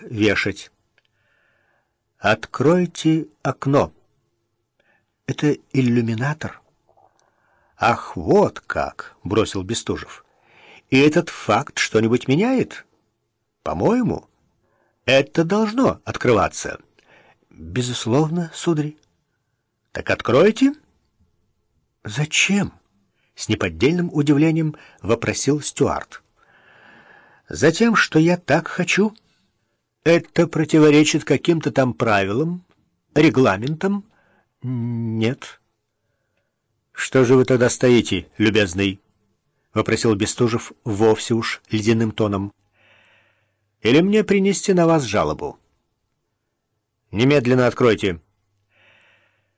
вешать. Откройте окно. Это иллюминатор. Ах, вот как, бросил Бестужев. И этот факт что-нибудь меняет? По-моему, это должно открываться. Безусловно, сударь. Так откройте. Зачем? С неподдельным удивлением вопросил Стюарт. Затем, что я так хочу. Это противоречит каким-то там правилам, регламентам? Нет. Что же вы тогда стоите, любезный? Вопросил Бестужев вовсе уж ледяным тоном. Или мне принести на вас жалобу? Немедленно откройте.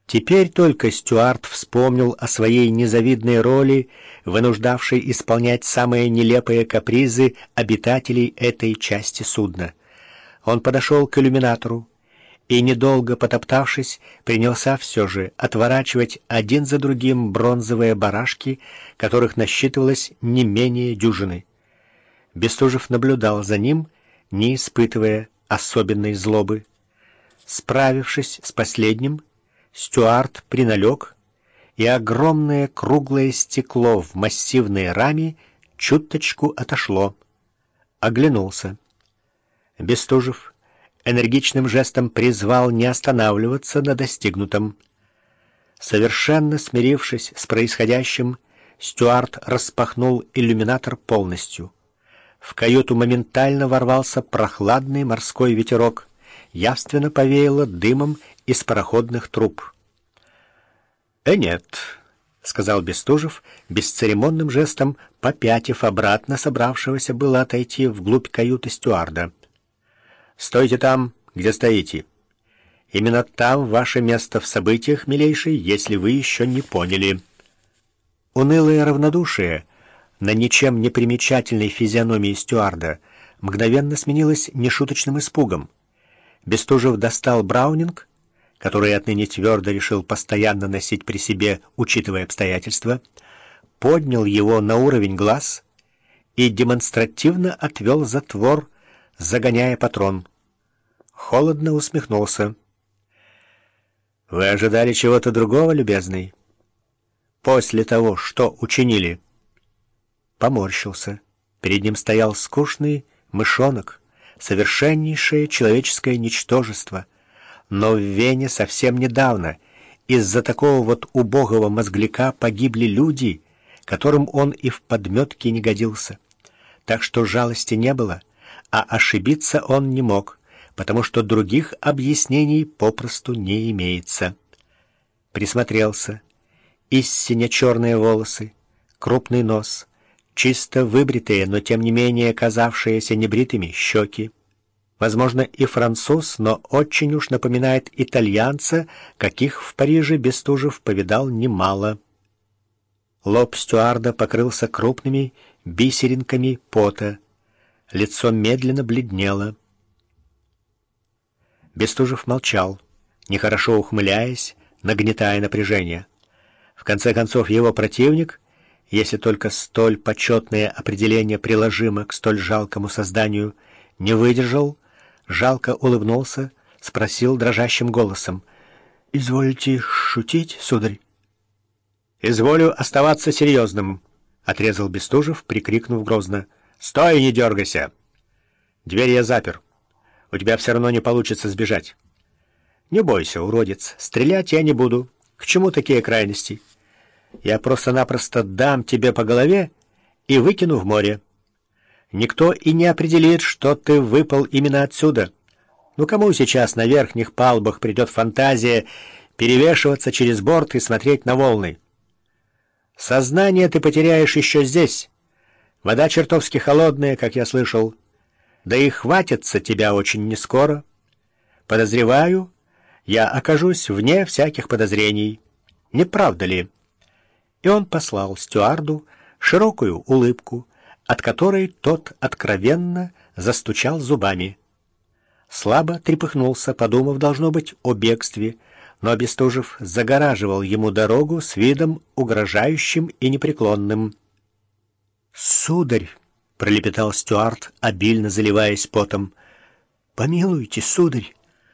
Теперь только Стюарт вспомнил о своей незавидной роли, вынуждавшей исполнять самые нелепые капризы обитателей этой части судна. Он подошел к иллюминатору и, недолго потоптавшись, принялся все же отворачивать один за другим бронзовые барашки, которых насчитывалось не менее дюжины. Бестужев наблюдал за ним, не испытывая особенной злобы. Справившись с последним, Стюарт приналег, и огромное круглое стекло в массивной раме чуточку отошло. Оглянулся. Бестужев энергичным жестом призвал не останавливаться на достигнутом. Совершенно смирившись с происходящим, Стюарт распахнул иллюминатор полностью. В каюту моментально ворвался прохладный морской ветерок, явственно повеяло дымом из пароходных труб. «Э, нет», — сказал Бестужев, бесцеремонным жестом попятив обратно собравшегося было отойти вглубь каюты стюарда. «Стойте там, где стоите. Именно там ваше место в событиях, милейший, если вы еще не поняли». Унылое равнодушие на ничем не примечательной физиономии стюарда мгновенно сменилось нешуточным испугом. Бестужев достал Браунинг, который отныне твердо решил постоянно носить при себе, учитывая обстоятельства, поднял его на уровень глаз и демонстративно отвел затвор, загоняя патрон. Холодно усмехнулся. «Вы ожидали чего-то другого, любезный?» «После того, что учинили?» Поморщился. Перед ним стоял скучный мышонок, совершеннейшее человеческое ничтожество. Но в Вене совсем недавно из-за такого вот убогого мозгляка погибли люди, которым он и в подметке не годился. Так что жалости не было, а ошибиться он не мог, потому что других объяснений попросту не имеется. Присмотрелся. Истинно черные волосы, крупный нос — чисто выбритые, но тем не менее казавшиеся небритыми щеки. Возможно, и француз, но очень уж напоминает итальянца, каких в Париже Бестужев повидал немало. Лоб стюарда покрылся крупными бисеринками пота. Лицо медленно бледнело. Бестужев молчал, нехорошо ухмыляясь, нагнетая напряжение. В конце концов, его противник — если только столь почетное определение приложимо к столь жалкому созданию, не выдержал, жалко улыбнулся, спросил дрожащим голосом. «Изволите шутить, сударь?» «Изволю оставаться серьезным», — отрезал Бестужев, прикрикнув грозно. «Стой, не дергайся! Дверь я запер. У тебя все равно не получится сбежать. Не бойся, уродец, стрелять я не буду. К чему такие крайности?» Я просто-напросто дам тебе по голове и выкину в море. Никто и не определит, что ты выпал именно отсюда. Ну кому сейчас на верхних палубах придет фантазия перевешиваться через борт и смотреть на волны? Сознание ты потеряешь еще здесь. Вода чертовски холодная, как я слышал. Да и хватится тебя очень нескоро. Подозреваю, я окажусь вне всяких подозрений. Не правда ли?» и он послал стюарду широкую улыбку, от которой тот откровенно застучал зубами. Слабо трепыхнулся, подумав, должно быть, о бегстве, но Бестужев загораживал ему дорогу с видом угрожающим и непреклонным. «Сударь!» — пролепетал Стюарт, обильно заливаясь потом. Помилуйте, сударь,